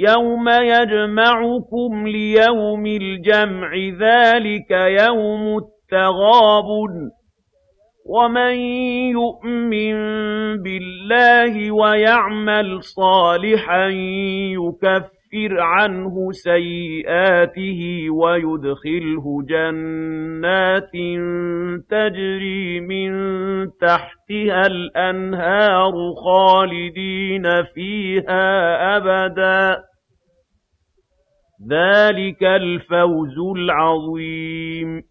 يَوْمَ يَجْمَعُكُمْ لِيَوْمِ الْجَمْعِ ۖ ذَٰلِكَ يَوْمُ التَّغَابُنِ ۗ وَمَن يُؤْمِن بِاللَّهِ وَيَعْمَلْ صَالِحًا يُكَفِّرْ عَنْهُ سَيِّئَاتِهِ وَيُدْخِلْهُ جَنَّاتٍ تَجْرِي مِن تَحْتِهَا الْأَنْهَارُ خَالِدِينَ فِيهَا أَبَدًا ۚ ذَٰلِكَ الْفَوْزُ الْعَظِيمُ